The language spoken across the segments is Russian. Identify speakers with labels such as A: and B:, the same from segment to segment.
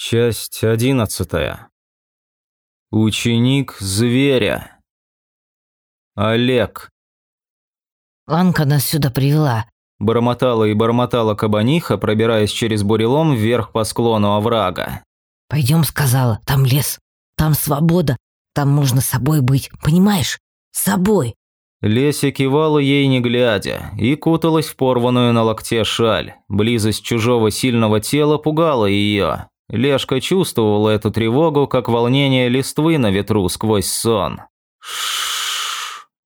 A: Часть одиннадцатая. Ученик зверя. Олег.
B: Анка нас сюда привела.
A: Бормотала и бормотала кабаниха, пробираясь через бурелом вверх по склону оврага.
B: Пойдем, сказала, там лес, там свобода, там можно собой быть, понимаешь? Собой.
A: Леся кивала ей не глядя и куталась в порванную на локте шаль. Близость чужого сильного тела пугала ее. Лешка чувствовала эту тревогу, как волнение листвы на ветру сквозь сон.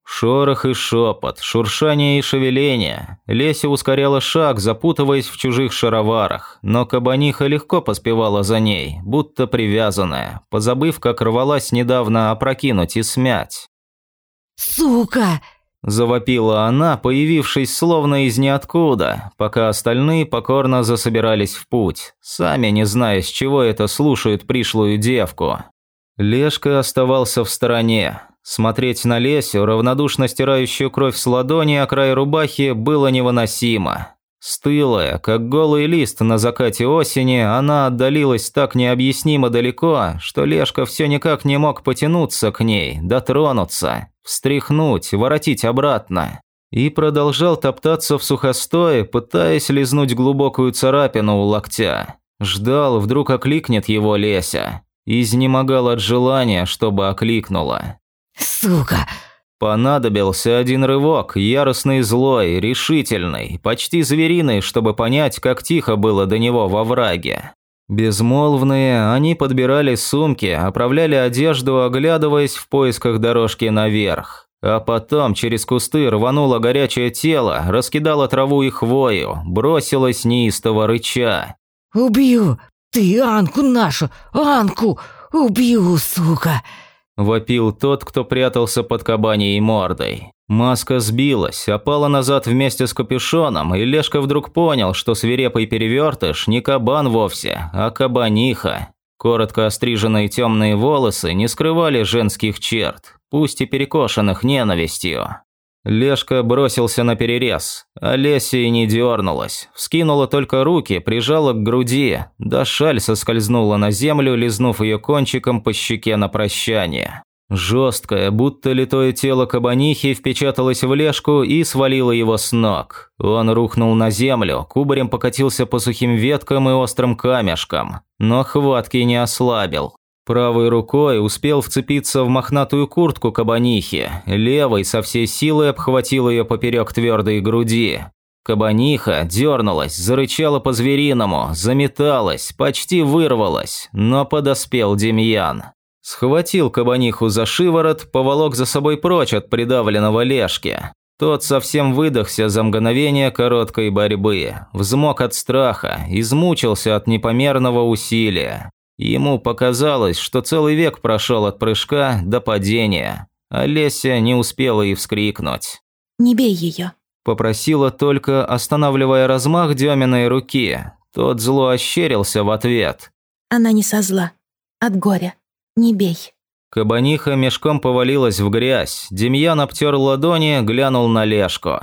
A: Шорох и шепот, шуршание и шевеление. Леся ускоряла шаг, запутываясь в чужих шароварах, но кабаниха легко поспевала за ней, будто привязанная, позабыв, как рвалась недавно опрокинуть и смять.
B: «Сука!»
A: Завопила она, появившись словно из ниоткуда, пока остальные покорно засобирались в путь, сами не зная, с чего это слушают пришлую девку. Лешка оставался в стороне. Смотреть на Лесю, равнодушно стирающую кровь с ладони о край рубахи, было невыносимо. Стылая, как голый лист на закате осени, она отдалилась так необъяснимо далеко, что Лешка все никак не мог потянуться к ней, дотронуться, встряхнуть, воротить обратно. И продолжал топтаться в сухостое, пытаясь лизнуть глубокую царапину у локтя. Ждал, вдруг окликнет его Леся. Изнемогал от желания, чтобы окликнула.
B: «Сука!»
A: Понадобился один рывок, яростный злой, решительный, почти звериный, чтобы понять, как тихо было до него во враге. Безмолвные, они подбирали сумки, оправляли одежду, оглядываясь в поисках дорожки наверх. А потом через кусты рвануло горячее тело, раскидало траву и хвою, бросилось неистово рыча.
B: «Убью! Ты Анку нашу! Анку! Убью, сука!»
A: Вопил тот, кто прятался под кабаней мордой. Маска сбилась, опала назад вместе с капюшоном, и Лешка вдруг понял, что свирепый перевертыш не кабан вовсе, а кабаниха. Коротко остриженные темные волосы не скрывали женских черт, пусть и перекошенных ненавистью. Лешка бросился на перерез, а Леся и не дернулась. Вскинула только руки, прижала к груди, да шаль соскользнула на землю, лизнув ее кончиком по щеке на прощание. Жесткое, будто литое тело кабанихи впечаталось в Лешку и свалило его с ног. Он рухнул на землю, кубарем покатился по сухим веткам и острым камешкам, но хватки не ослабил. Правой рукой успел вцепиться в мохнатую куртку кабанихи, левой со всей силой обхватил ее поперек твердой груди. Кабаниха дернулась, зарычала по-звериному, заметалась, почти вырвалась, но подоспел Демьян. Схватил кабаниху за шиворот, поволок за собой прочь от придавленного лешки. Тот совсем выдохся за мгновение короткой борьбы, взмок от страха, измучился от непомерного усилия. Ему показалось, что целый век прошел от прыжка до падения. Олеся не успела и вскрикнуть.
C: «Не бей ее», –
A: попросила только, останавливая размах Деминой руки. Тот зло ощерился в ответ.
C: «Она не со зла. От горя. Не бей».
A: Кабаниха мешком повалилась в грязь. Демьян обтер ладони, глянул на Лешку.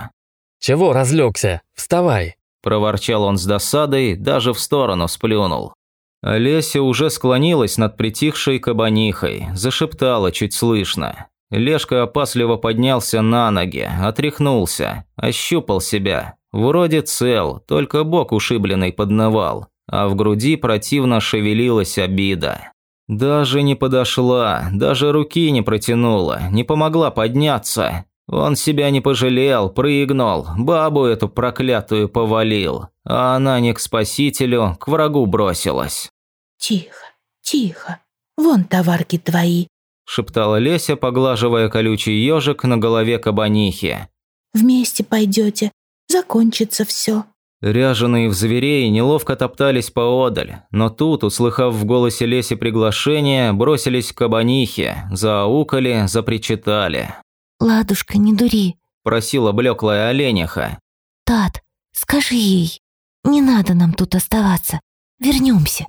D: «Чего разлегся? Вставай!»
A: – проворчал он с досадой, даже в сторону сплюнул. Олеся уже склонилась над притихшей кабанихой, зашептала чуть слышно. Лешка опасливо поднялся на ноги, отряхнулся, ощупал себя. Вроде цел, только бок ушибленный поднывал, а в груди противно шевелилась обида. Даже не подошла, даже руки не протянула, не помогла подняться. Он себя не пожалел, прыгнул, бабу эту проклятую повалил, а она не к спасителю, к врагу бросилась.
C: «Тихо, тихо, вон товарки твои», –
A: шептала Леся, поглаживая колючий ежик на голове кабанихи.
C: «Вместе пойдете, закончится все».
A: Ряженые в зверей неловко топтались поодаль, но тут, услыхав в голосе Леси приглашение, бросились к кабанихе, зааукали, запричитали.
B: «Ладушка, не дури», –
A: просила блеклая олениха.
B: «Тат, скажи ей, не надо нам тут оставаться, вернемся,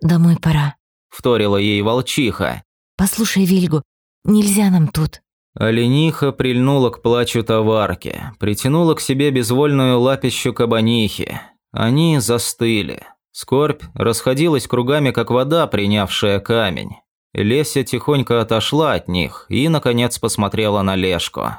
B: домой пора», –
A: вторила ей волчиха.
B: «Послушай, Вильгу, нельзя нам тут».
A: Олениха прильнула к плачу товарки, притянула к себе безвольную лапищу кабанихи. Они застыли. Скорбь расходилась кругами, как вода, принявшая камень. Леся тихонько отошла от них и, наконец, посмотрела на Лешку.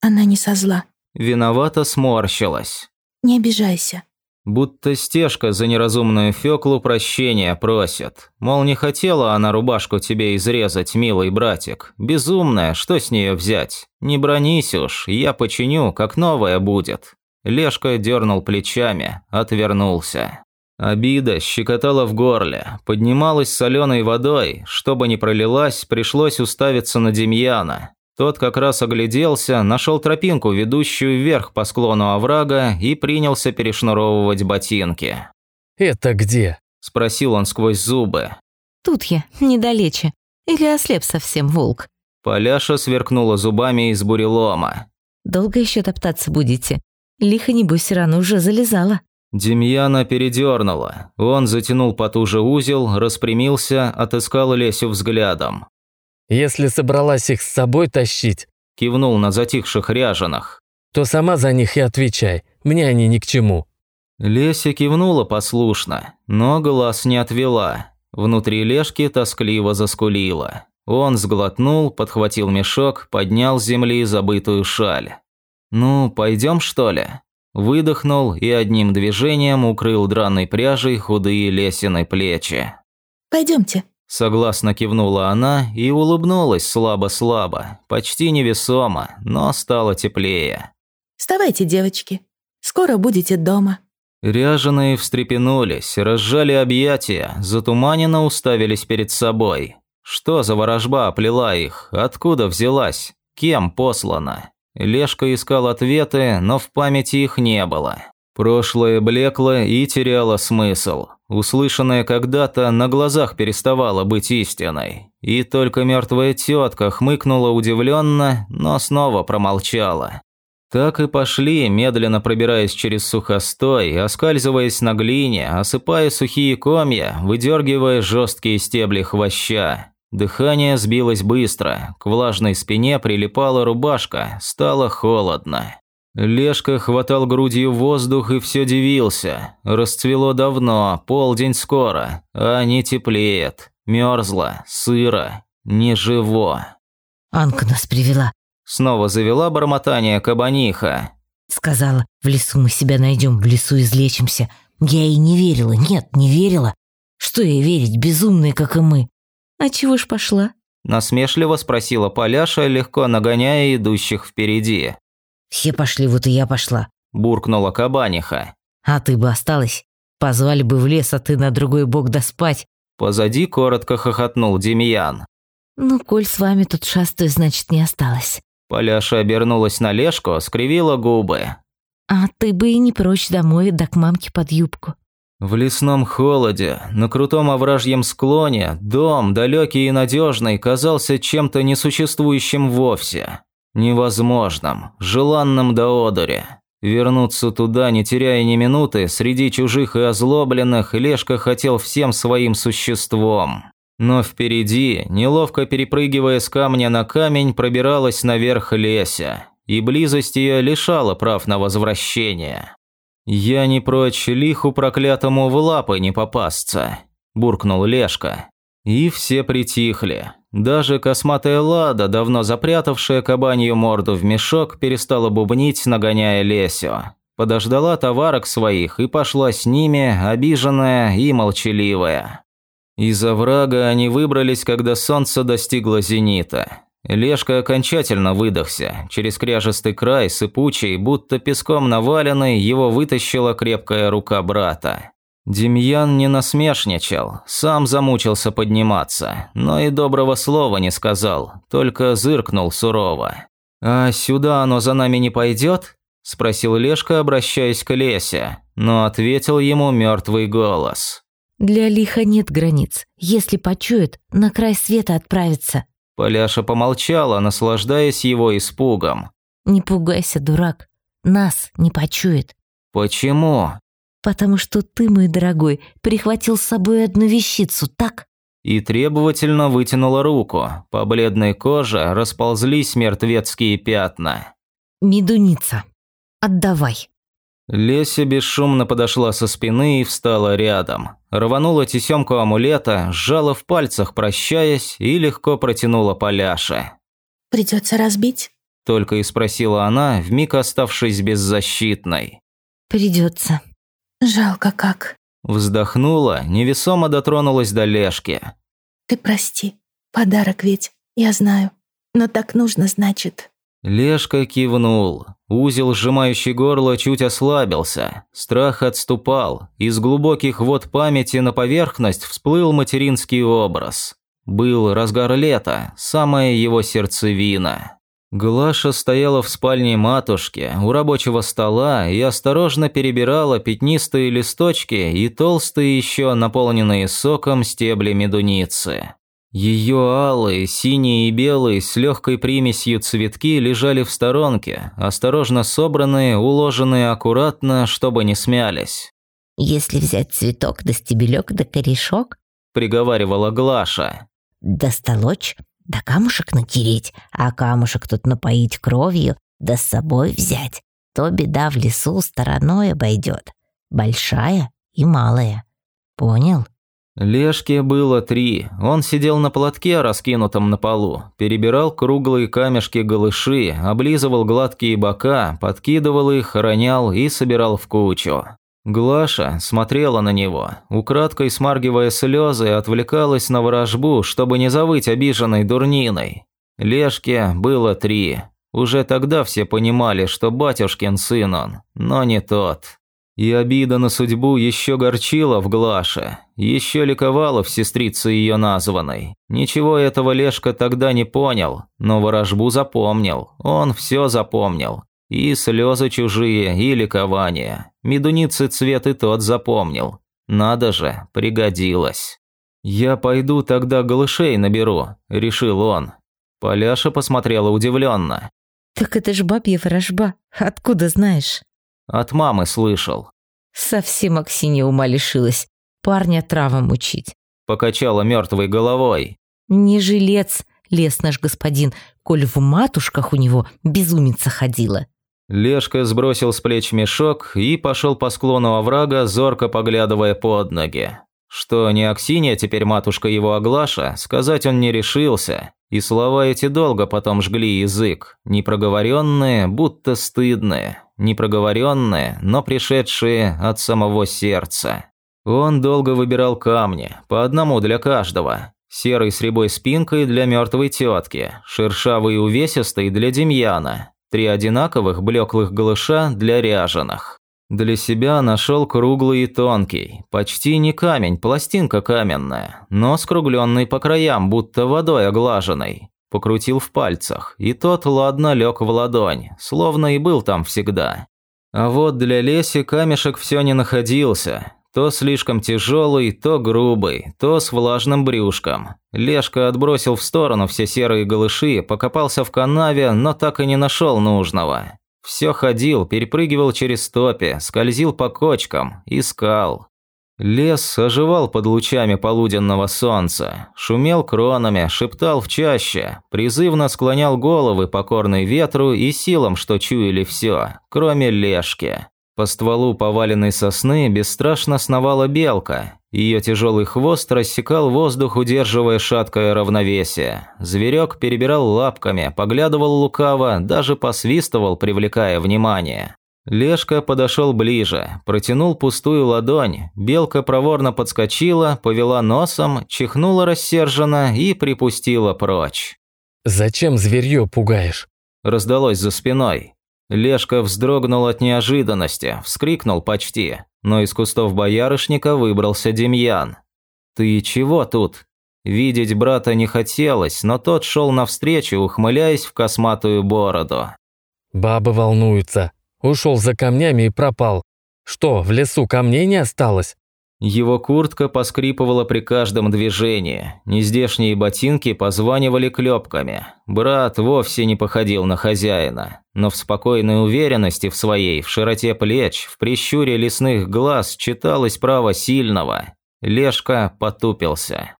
C: Она не со зла.
A: Виновато сморщилась.
C: Не обижайся.
A: Будто стежка за неразумную Фёклу прощения просит. Мол, не хотела она рубашку тебе изрезать, милый братик. Безумная, что с нее взять? Не бронись уж, я починю, как новая будет. Лешка дернул плечами, отвернулся. Обида щекотала в горле, поднималась соленой водой, чтобы не пролилась, пришлось уставиться на Демьяна. Тот как раз огляделся, нашел тропинку, ведущую вверх по склону оврага, и принялся перешнуровывать ботинки.
D: «Это где?»
A: – спросил он сквозь зубы.
B: Тут я, недалече. Или ослеп совсем волк.
A: Поляша сверкнула зубами из бурелома.
B: Долго еще топтаться будете? Лихо, небось, рано уже залезала.
A: Демьяна передернула. Он затянул потуже узел, распрямился, отыскал Лесю взглядом.
D: «Если собралась их с собой тащить», –
A: кивнул на затихших ряженых,
D: «то сама за них и отвечай, мне они ни к чему».
A: Леся кивнула послушно, но глаз не отвела. Внутри Лешки тоскливо заскулила. Он сглотнул, подхватил мешок, поднял с земли забытую шаль. «Ну, пойдем что ли?» Выдохнул и одним движением укрыл драной пряжей худые лесины плечи.
C: Пойдемте.
A: Согласно кивнула она и улыбнулась слабо-слабо, почти невесомо, но стало теплее.
C: Вставайте, девочки. Скоро будете дома.
A: Ряженые встрепенулись, разжали объятия, затуманенно уставились перед собой. Что за ворожба оплела их? Откуда взялась? Кем послана? Лешка искал ответы, но в памяти их не было. Прошлое блекло и теряло смысл. Услышанное когда-то на глазах переставало быть истиной. И только мертвая тетка хмыкнула удивленно, но снова промолчала. Так и пошли, медленно пробираясь через сухостой, оскальзываясь на глине, осыпая сухие комья, выдергивая жесткие стебли хвоща. Дыхание сбилось быстро, к влажной спине прилипала рубашка, стало холодно. Лешка хватал грудью воздух и все дивился. Расцвело давно, полдень скоро, а не теплеет. Мерзло, сыро, неживо.
B: Анка нас привела.
A: Снова завела бормотание кабаниха.
B: Сказала, в лесу мы себя найдем, в лесу излечимся. Я ей не верила, нет, не верила. Что ей верить, безумные, как и мы. «А чего ж пошла?»
A: Насмешливо спросила Поляша, легко нагоняя идущих впереди.
B: «Все пошли, вот и я пошла», –
A: буркнула Кабаниха.
B: «А ты бы осталась? Позвали бы в лес, а ты на другой бок доспать».
A: Позади коротко хохотнул Демьян.
B: «Ну, коль с вами тут шастаю, значит, не осталось».
A: Поляша обернулась на Лешку, скривила губы.
B: «А ты бы и не прочь домой, да к мамке под юбку».
A: В лесном холоде, на крутом овражьем склоне, дом, далекий и надежный, казался чем-то несуществующим вовсе. Невозможным, желанным до одури. Вернуться туда, не теряя ни минуты, среди чужих и озлобленных, Лешка хотел всем своим существом. Но впереди, неловко перепрыгивая с камня на камень, пробиралась наверх Леся, и близость ее лишала прав на возвращение. «Я не прочь лиху проклятому в лапы не попасться», – буркнул Лешка. И все притихли. Даже косматая Лада, давно запрятавшая кабанью морду в мешок, перестала бубнить, нагоняя Лесю. Подождала товарок своих и пошла с ними, обиженная и молчаливая. Из оврага они выбрались, когда солнце достигло зенита. Лешка окончательно выдохся. Через кряжестый край, сыпучий, будто песком наваленный, его вытащила крепкая рука брата. Демьян не насмешничал, сам замучился подниматься, но и доброго слова не сказал, только зыркнул сурово. «А сюда оно за нами не пойдет?» – спросил Лешка, обращаясь к Лесе, но ответил ему мертвый голос.
B: «Для лиха нет границ. Если почует, на край света отправится».
A: Поляша помолчала, наслаждаясь его испугом.
B: «Не пугайся, дурак. Нас не почует».
A: «Почему?»
B: «Потому что ты, мой дорогой, прихватил с собой одну вещицу, так?»
A: И требовательно вытянула руку. По бледной коже расползлись мертвецкие пятна.
B: «Медуница, отдавай».
A: Леся бесшумно подошла со спины и встала рядом. Рванула тесемку амулета, сжала в пальцах, прощаясь, и легко протянула Поляше.
C: Придется разбить?
A: Только и спросила она, вмиг оставшись беззащитной.
B: Придется.
C: Жалко как.
A: Вздохнула, невесомо дотронулась до Лешки.
C: Ты прости. Подарок ведь, я знаю. Но так нужно, значит.
A: Лешка кивнул. Узел, сжимающий горло, чуть ослабился. Страх отступал. Из глубоких вод памяти на поверхность всплыл материнский образ. Был разгар лета, самая его сердцевина. Глаша стояла в спальне матушки у рабочего стола и осторожно перебирала пятнистые листочки и толстые еще наполненные соком стебли медуницы. Ее алые, синие и белые с легкой примесью цветки лежали в сторонке, осторожно собранные, уложенные аккуратно, чтобы не смялись.
B: Если взять цветок да стебелек да корешок,
A: Приговаривала Глаша.
B: да столочь, да камушек натереть, а камушек тут напоить кровью, да с собой взять, то беда в лесу стороной обойдет. Большая и малая. Понял?
A: Лешке было три. Он сидел на платке, раскинутом на полу, перебирал круглые камешки-голыши, облизывал гладкие бока, подкидывал их, ронял и собирал в кучу. Глаша смотрела на него, украдкой смаргивая слезы, отвлекалась на ворожбу, чтобы не завыть обиженной дурниной. Лешке было три. Уже тогда все понимали, что батюшкин сын он, но не тот. И обида на судьбу еще горчила в Глаше, еще ликовала в сестрице ее названной. Ничего этого Лешка тогда не понял, но ворожбу запомнил, он все запомнил. И слезы чужие, и ликование. Медуницы цвет и тот запомнил. Надо же, пригодилось. «Я пойду тогда голышей наберу», – решил он. Поляша посмотрела удивленно.
B: Так это ж бабья ворожба. Откуда знаешь?
A: От мамы слышал.
B: Совсем Аксинья ума лишилась. Парня травом учить.
A: Покачала мертвой головой.
B: Не жилец, лес наш господин, коль в матушках у него безумица ходила.
A: Лешка сбросил с плеч мешок и пошел по склону оврага, зорко поглядывая под ноги. Что не Аксинья теперь матушка его Аглаша, сказать он не решился, и слова эти долго потом жгли язык, непроговоренные, будто стыдные, непроговоренные, но пришедшие от самого сердца. Он долго выбирал камни, по одному для каждого. Серый с рябой спинкой для мертвой тетки, шершавый и увесистый для Демьяна, три одинаковых блеклых голыша для ряженых. Для себя нашел круглый и тонкий, почти не камень, пластинка каменная, но скругленный по краям, будто водой оглаженный. Покрутил в пальцах, и тот ладно лег в ладонь, словно и был там всегда. А вот для Леси камешек все не находился. То слишком тяжелый, то грубый, то с влажным брюшком. Лешка отбросил в сторону все серые голыши, покопался в канаве, но так и не нашел нужного. Все ходил, перепрыгивал через топи, скользил по кочкам, искал. Лес оживал под лучами полуденного солнца, шумел кронами, шептал в чаще, призывно склонял головы покорной ветру и силам, что чуяли все, кроме лешки. По стволу поваленной сосны бесстрашно сновала белка. Ее тяжелый хвост рассекал воздух, удерживая шаткое равновесие. Зверек перебирал лапками, поглядывал лукаво, даже посвистывал, привлекая внимание. Лешка подошел ближе, протянул пустую ладонь. Белка проворно подскочила, повела носом, чихнула рассерженно и припустила прочь.
D: «Зачем зверье пугаешь?»
A: Раздалось за спиной. Лешка вздрогнул от неожиданности, вскрикнул почти, но из кустов боярышника выбрался Демьян. «Ты чего тут?» Видеть брата не хотелось, но тот шел навстречу, ухмыляясь в косматую бороду.
D: Бабы волнуются. Ушел за камнями и пропал. Что, в лесу камней не осталось?
A: Его куртка поскрипывала при каждом движении, нездешние ботинки позванивали клепками. Брат вовсе не походил на хозяина, но в спокойной уверенности в своей, в широте плеч, в прищуре лесных глаз читалось право сильного. Лешка потупился.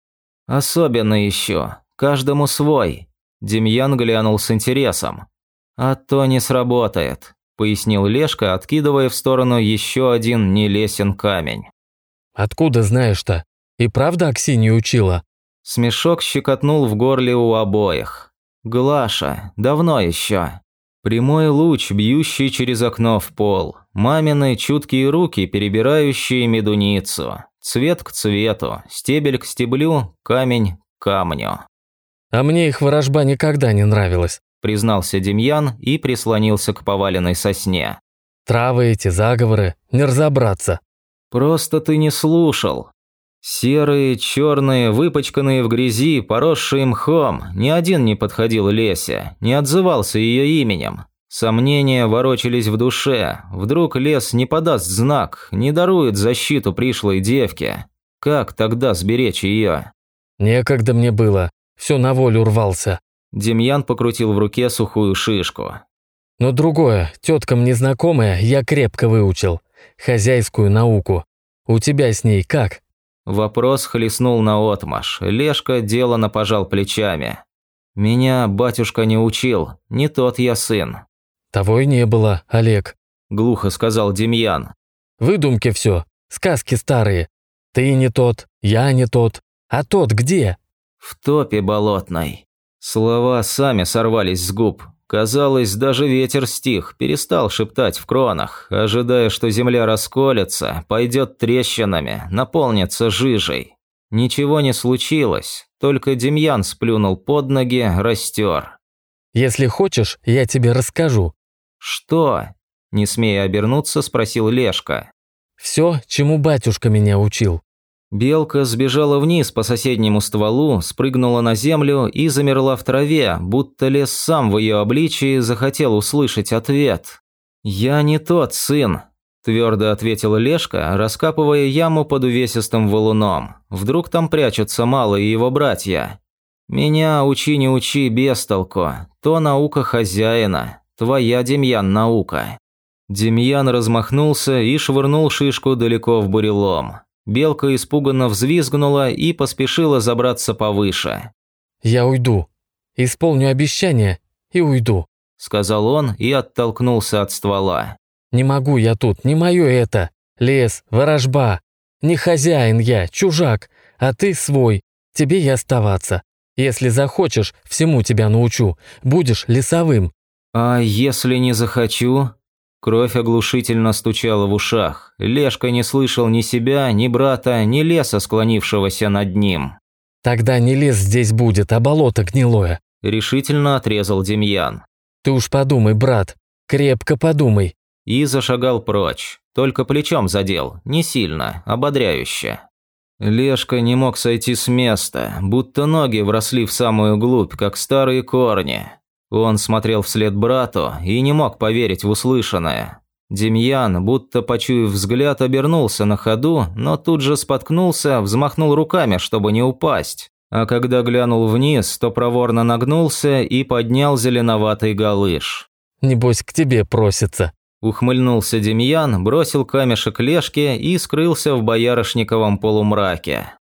A: «Особенно еще. Каждому свой». Демьян глянул с интересом. «А то не сработает. – пояснил Лешка, откидывая в сторону еще один нелесен камень.
D: «Откуда знаешь-то? И правда Аксинью учила?»
A: Смешок щекотнул в горле у обоих. «Глаша, давно еще». Прямой луч, бьющий через окно в пол. Мамины чуткие руки, перебирающие медуницу. Цвет к цвету, стебель к стеблю, камень к камню.
D: «А мне их ворожба никогда не нравилась»,
A: признался Демьян и прислонился к поваленной сосне.
D: «Травы эти, заговоры, не разобраться».
A: «Просто ты не слушал. Серые, черные, выпачканные в грязи, поросшие мхом, ни один не подходил Лесе, не отзывался ее именем. Сомнения ворочались в душе. Вдруг лес не подаст знак, не дарует защиту пришлой девке. Как тогда сберечь ее?
D: «Некогда мне было, все на волю рвался».
A: Демьян покрутил в руке сухую шишку.
D: «Но другое, теткам незнакомое, я крепко выучил. Хозяйскую науку. У тебя с ней как?»
A: Вопрос хлестнул наотмашь. Лешка делано пожал плечами. «Меня батюшка не учил, не тот я сын».
D: «Того и не было, Олег», –
A: глухо сказал Демьян.
D: «Выдумки все, сказки старые. Ты не тот, я не тот. А тот где?»
A: «В топе болотной». Слова сами сорвались с губ. Казалось, даже ветер стих, перестал шептать в кронах, ожидая, что земля расколется, пойдет трещинами, наполнится жижей. Ничего не случилось, только Демьян сплюнул под ноги, растер.
D: «Если хочешь, я тебе расскажу».
A: «Что?» – не смея обернуться, спросил Лешка.
D: «Все, чему батюшка меня учил».
A: Белка сбежала вниз по соседнему стволу, спрыгнула на землю и замерла в траве, будто лес сам в ее обличии захотел услышать ответ. «Я не тот сын», – твердо ответила Лешка, раскапывая яму под увесистым валуном. «Вдруг там прячутся малые его братья?» «Меня учи не учи без толку. То наука хозяина. Твоя, Демьян, наука». Демьян размахнулся и швырнул шишку далеко в бурелом. Белка испуганно взвизгнула и поспешила забраться повыше.
D: «Я уйду. Исполню обещание и уйду», –
A: сказал он и оттолкнулся от ствола.
D: «Не могу я тут, не мое это. Лес, ворожба. Не хозяин я, чужак, а ты свой. Тебе и оставаться. Если захочешь, всему тебя научу. Будешь лесовым».
A: «А если не захочу?» Кровь оглушительно стучала в ушах. Лешка не слышал ни себя, ни брата, ни леса, склонившегося над ним.
D: «Тогда не лес здесь будет, а болото гнилое», –
A: решительно отрезал Демьян.
D: «Ты уж подумай, брат, крепко подумай».
A: И зашагал прочь, только плечом задел, не сильно, ободряюще. Лешка не мог сойти с места, будто ноги вросли в самую глубь, как старые корни. Он смотрел вслед брату и не мог поверить в услышанное. Демьян, будто почуяв взгляд, обернулся на ходу, но тут же споткнулся, взмахнул руками, чтобы не упасть. А когда глянул вниз, то проворно нагнулся и поднял зеленоватый галыш.
D: «Небось, к тебе просится», –
A: ухмыльнулся Демьян, бросил камешек Лешке и скрылся в боярышниковом полумраке.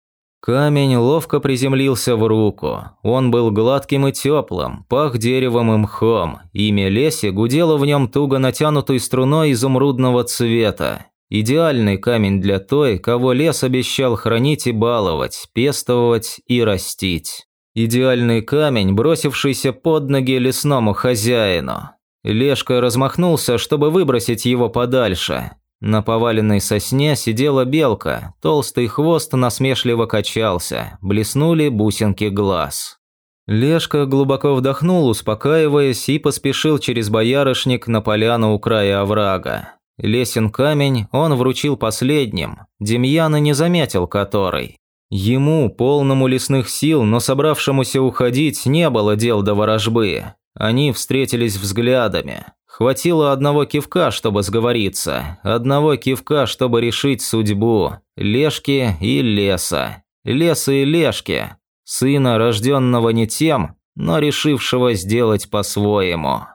A: Камень ловко приземлился в руку. Он был гладким и теплым, пах деревом и мхом. Имя Леси гудело в нем туго натянутой струной изумрудного цвета. Идеальный камень для той, кого лес обещал хранить и баловать, пестовать и растить. Идеальный камень, бросившийся под ноги лесному хозяину. Лешка размахнулся, чтобы выбросить его подальше. На поваленной сосне сидела белка, толстый хвост насмешливо качался, блеснули бусинки глаз. Лешка глубоко вдохнул, успокаиваясь, и поспешил через боярышник на поляну у края оврага. Лесен камень он вручил последним, Демьяна не заметил который. Ему, полному лесных сил, но собравшемуся уходить, не было дел до ворожбы. Они встретились взглядами. Хватило одного кивка, чтобы сговориться, одного кивка, чтобы решить судьбу. Лешки и леса. Леса и Лешки. Сына, рожденного не тем, но решившего сделать по-своему.